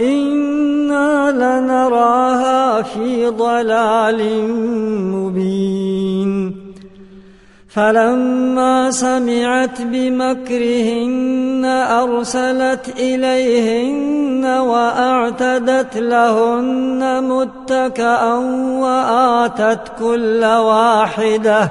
إنا لنراها في ضلال مبين فلما سمعت بمكرهن أرسلت إليهن وأعتدت لهن متكأ وآتت كل واحدة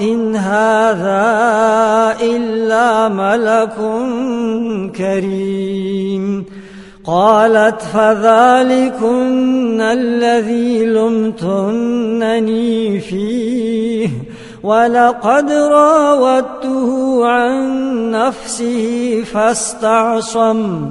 إن هذا إلا ملك كريم. قالت فذلكن الذي لمتنني فيه. ولقد راودته عن نفسه فاستعصم.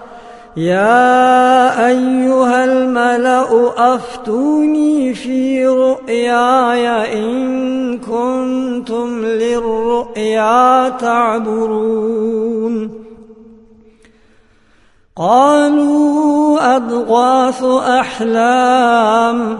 يا أيها الملأ أفتوني في رؤياي إن كنتم للرؤيا تعبرون. قالوا أضغاث أحلام.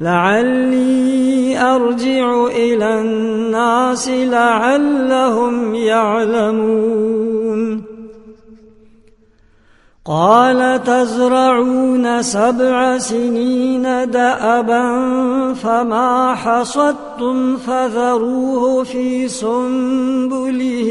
لعلي أرجع إلى الناس لعلهم يعلمون. قال تزرعون سبع سنين دأبا فما حصدتم فذروه في سنبله.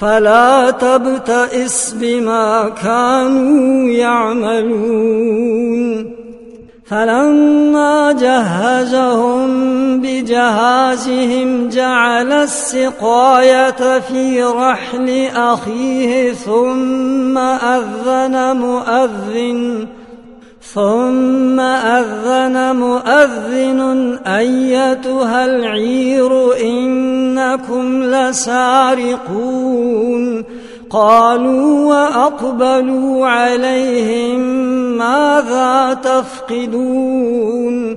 فلا تبتئس بما كانوا يعملون. فلما جهزهم بجهازهم جعل السقاية في رحل أخيه ثم أذن مؤذن ثم أذن مؤذن أيتها العير إنكم لسارقون. قالوا وأقبلوا عليهم ماذا تفقدون؟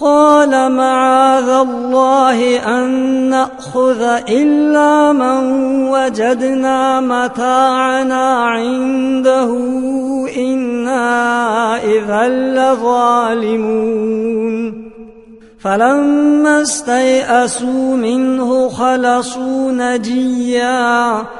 قال معاذ الله أن نأخذ إلا من وجدنا متاعنا عنده إنا إذا لظالمون. فلما استيئسوا منه خلصوا نجيا.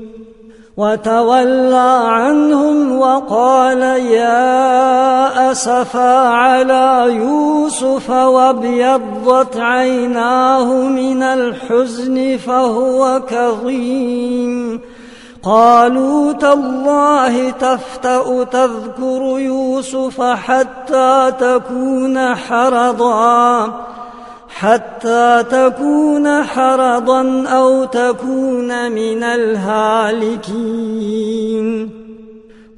وتولى عنهم وقال يا أسفا على يوسف وابيضت عيناه من الحزن فهو كظيم. قالوا تالله تفتأ تذكر يوسف حتى تكون حرضا. حتى تكون حرضا أو تكون من الهالكين.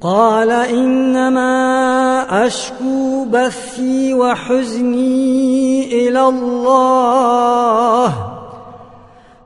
قال إنما أشكو بثي وحزني إلى الله.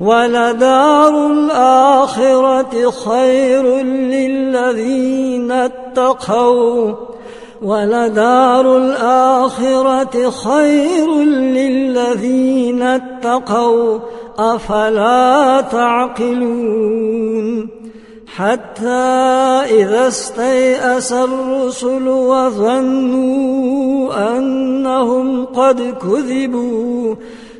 ولدار الآخرة خير للذين اتقوا. ولدار الآخرة خير للذين اتقوا. أفلا تعقلون؟ حتى إذا استيأس الرسل وظنوا أنهم قد كذبوا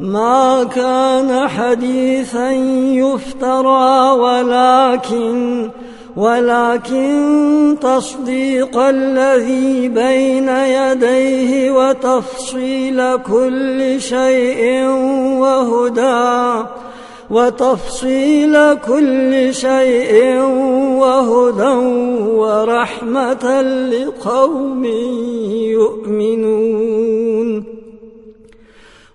ما كان حديثا يفترى ولكن ولكن تصديق الذي بين يديه وتفصيل كل شيء وهدى وتفصيل كل شيء وهدى ورحمة لقوم يؤمنون.